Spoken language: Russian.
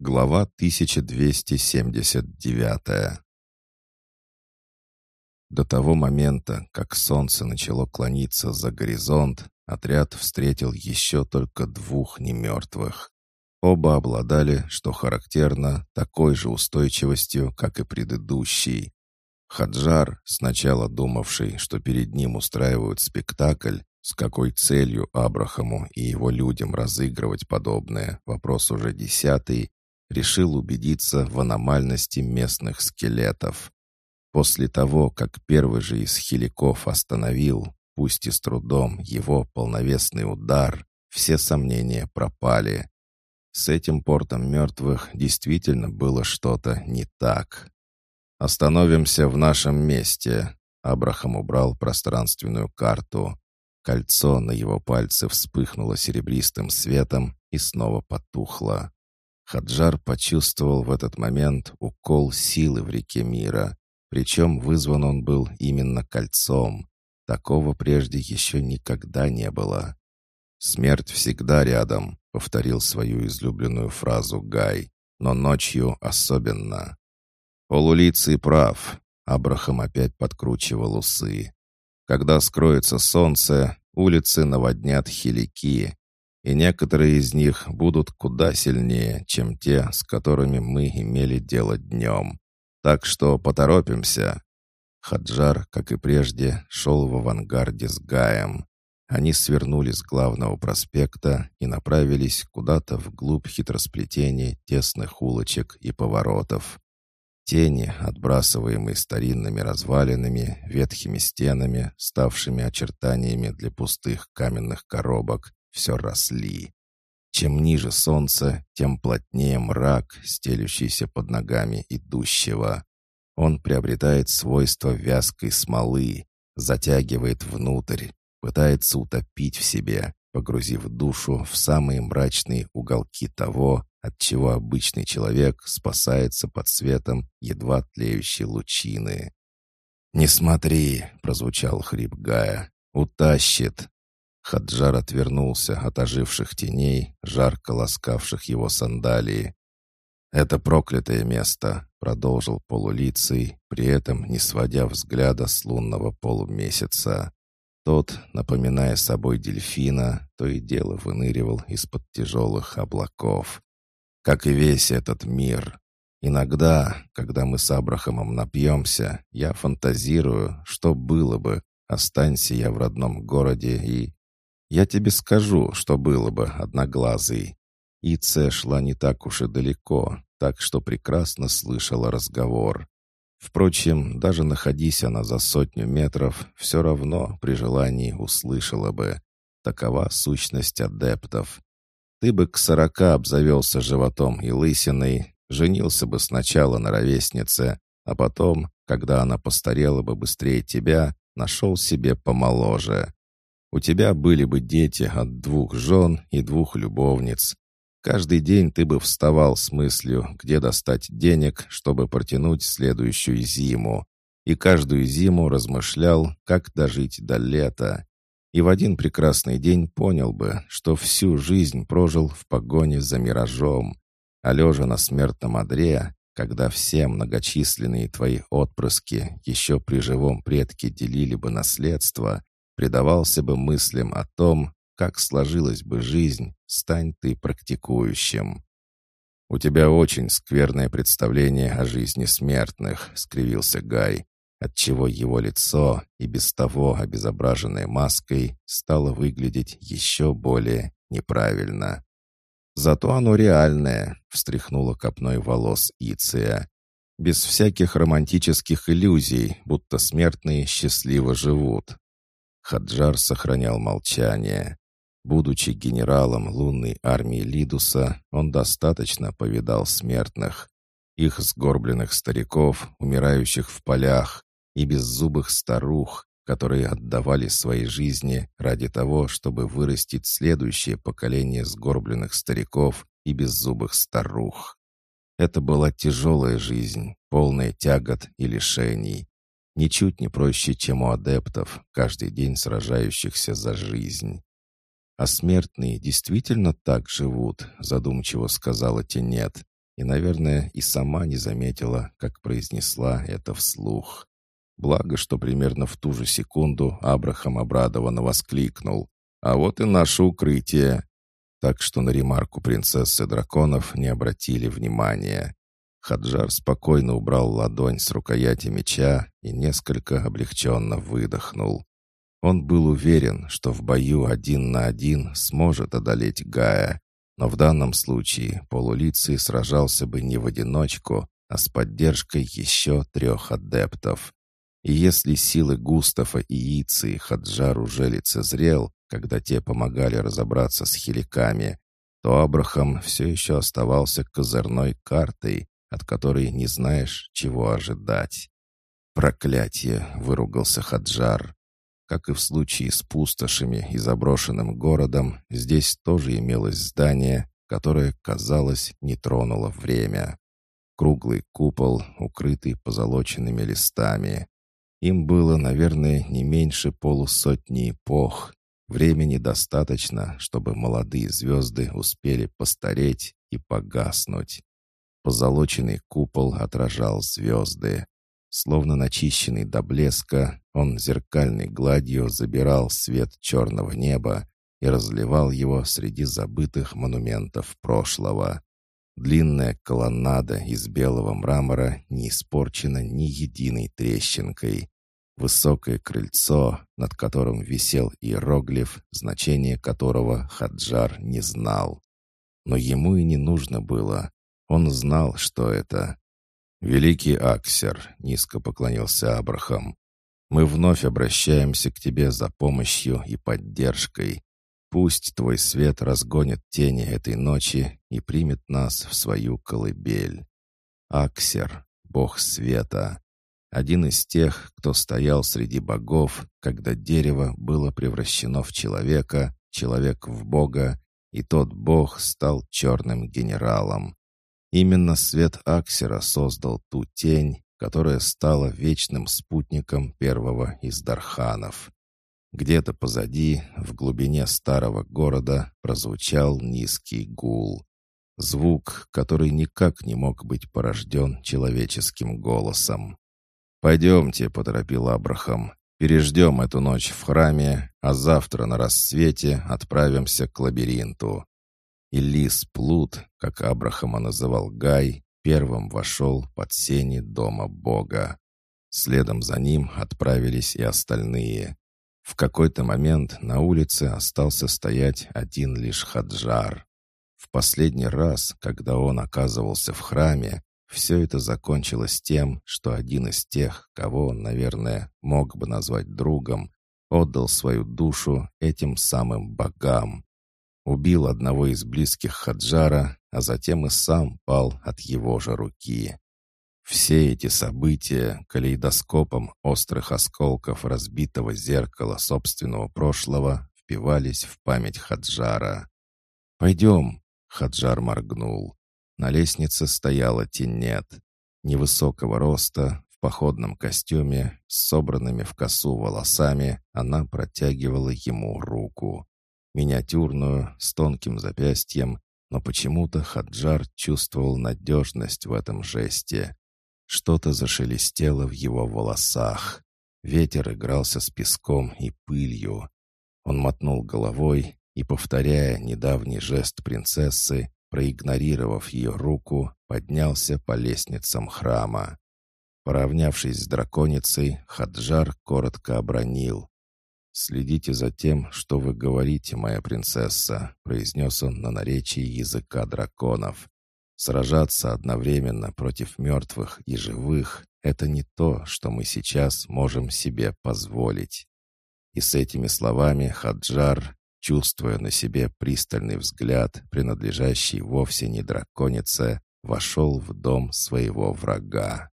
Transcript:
Глава 1279 До того момента, как солнце начало клониться за горизонт, отряд встретил еще только двух немертвых. Оба обладали, что характерно, такой же устойчивостью, как и предыдущий. Хаджар, сначала думавший, что перед ним устраивают спектакль, с какой целью Абрахаму и его людям разыгрывать подобное, вопрос уже десятый, решил убедиться в аномальности местных скелетов. После того, как первый же из хиликов остановил, пусть и с трудом, его полновесный удар, все сомнения пропали. С этим портом мертвых действительно было что-то не так. «Остановимся в нашем месте», — Абрахам убрал пространственную карту. Кольцо на его пальце вспыхнуло серебристым светом и снова потухло. Хаджар почувствовал в этот момент укол силы в реке мира, причем вызван он был именно кольцом. Такого прежде еще никогда не было. «Смерть всегда рядом», — повторил свою излюбленную фразу Гай, «но ночью особенно». Полулицый прав. Абрахам опять подкручивал усы. Когда скроется солнце, улицы наводнят хилики, и некоторые из них будут куда сильнее, чем те, с которыми мы имели дело днем. Так что поторопимся. Хаджар, как и прежде, шел в авангарде с Гаем. Они свернули с главного проспекта и направились куда-то вглубь хитросплетения тесных улочек и поворотов. Тени, отбрасываемые старинными развалинами, ветхими стенами, ставшими очертаниями для пустых каменных коробок, все росли. Чем ниже солнце, тем плотнее мрак, стелющийся под ногами идущего. Он приобретает свойство вязкой смолы, затягивает внутрь, пытается утопить в себе, погрузив душу в самые мрачные уголки того, от чего обычный человек спасается под светом едва тлеющей лучины. «Не смотри!» — прозвучал хрип Гая. «Утащит!» Хаджар отвернулся от оживших теней, жарко ласкавших его сандалии. «Это проклятое место», — продолжил полулицей, при этом не сводя взгляда с лунного полумесяца. Тот, напоминая собой дельфина, то и дело выныривал из-под тяжелых облаков как и весь этот мир. Иногда, когда мы с Абрахамом напьемся, я фантазирую, что было бы, останься я в родном городе и... Я тебе скажу, что было бы, одноглазый. Иция шла не так уж и далеко, так что прекрасно слышала разговор. Впрочем, даже находись она за сотню метров, все равно при желании услышала бы. Такова сущность адептов. Ты бы к сорока обзавелся животом и лысиной, женился бы сначала на ровеснице, а потом, когда она постарела бы быстрее тебя, нашел себе помоложе. У тебя были бы дети от двух жен и двух любовниц. Каждый день ты бы вставал с мыслью, где достать денег, чтобы протянуть следующую зиму. И каждую зиму размышлял, как дожить до лета и в один прекрасный день понял бы, что всю жизнь прожил в погоне за миражом, а лежа на смертном одре, когда все многочисленные твои отпрыски еще при живом предке делили бы наследство, предавался бы мыслям о том, как сложилась бы жизнь, стань ты практикующим. «У тебя очень скверное представление о жизни смертных», — скривился Гай, отчего его лицо, и без того обезображенное маской, стало выглядеть еще более неправильно. «Зато оно реальное», — встряхнула копной волос Иция. «Без всяких романтических иллюзий, будто смертные счастливо живут». Хаджар сохранял молчание. Будучи генералом лунной армии Лидуса, он достаточно повидал смертных. Их сгорбленных стариков, умирающих в полях, и беззубых старух, которые отдавали свои жизни ради того, чтобы вырастить следующее поколение сгорбленных стариков и беззубых старух. Это была тяжелая жизнь, полная тягот и лишений. Ничуть не проще, чем у адептов, каждый день сражающихся за жизнь. «А смертные действительно так живут?» — задумчиво сказала Тенет. и, наверное, и сама не заметила, как произнесла это вслух. Благо, что примерно в ту же секунду Абрахам обрадованно воскликнул. «А вот и наше укрытие!» Так что на ремарку принцессы драконов не обратили внимания. Хаджар спокойно убрал ладонь с рукояти меча и несколько облегченно выдохнул. Он был уверен, что в бою один на один сможет одолеть Гая, но в данном случае полулицый сражался бы не в одиночку, а с поддержкой еще трех адептов. И если силы Густава и Ицы Хаджар уже лицезрел, когда те помогали разобраться с хиликами, то Абрахам все еще оставался козырной картой, от которой не знаешь, чего ожидать. «Проклятие!» — выругался Хаджар. Как и в случае с пустошами и заброшенным городом, здесь тоже имелось здание, которое, казалось, не тронуло время. Круглый купол, укрытый позолоченными листами. Им было, наверное, не меньше полусотни эпох. Времени достаточно, чтобы молодые звезды успели постареть и погаснуть. Позолоченный купол отражал звезды. Словно начищенный до блеска, он зеркальной гладью забирал свет черного неба и разливал его среди забытых монументов прошлого. Длинная колоннада из белого мрамора не испорчена ни единой трещинкой. Высокое крыльцо, над которым висел иероглиф, значение которого Хаджар не знал. Но ему и не нужно было. Он знал, что это. «Великий Аксер», — низко поклонился Абрахам, «мы вновь обращаемся к тебе за помощью и поддержкой. Пусть твой свет разгонит тени этой ночи и примет нас в свою колыбель. Аксер, бог света, один из тех, кто стоял среди богов, когда дерево было превращено в человека, человек в бога, и тот бог стал черным генералом. Именно свет Аксера создал ту тень, которая стала вечным спутником первого из Дарханов. Где-то позади, в глубине старого города, прозвучал низкий гул. Звук, который никак не мог быть порожден человеческим голосом. «Пойдемте», — поторопил Абрахам, — «переждем эту ночь в храме, а завтра на рассвете отправимся к лабиринту. И лис Плут, как Абрахама называл Гай, первым вошел под сени дома Бога. Следом за ним отправились и остальные. В какой-то момент на улице остался стоять один лишь Хаджар. В последний раз, когда он оказывался в храме, все это закончилось тем, что один из тех, кого он, наверное, мог бы назвать другом, отдал свою душу этим самым богам убил одного из близких Хаджара, а затем и сам пал от его же руки. Все эти события калейдоскопом острых осколков разбитого зеркала собственного прошлого впивались в память Хаджара. «Пойдем», — Хаджар моргнул. На лестнице стояла Тенет, невысокого роста, в походном костюме, с собранными в косу волосами, она протягивала ему руку миниатюрную, с тонким запястьем, но почему-то Хаджар чувствовал надежность в этом жесте. Что-то зашелестело в его волосах. Ветер игрался с песком и пылью. Он мотнул головой и, повторяя недавний жест принцессы, проигнорировав ее руку, поднялся по лестницам храма. Поравнявшись с драконицей, Хаджар коротко обронил. «Следите за тем, что вы говорите, моя принцесса», — произнес он на наречии языка драконов. «Сражаться одновременно против мертвых и живых — это не то, что мы сейчас можем себе позволить». И с этими словами Хаджар, чувствуя на себе пристальный взгляд, принадлежащий вовсе не драконице, вошел в дом своего врага.